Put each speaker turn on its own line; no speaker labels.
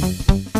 Bye.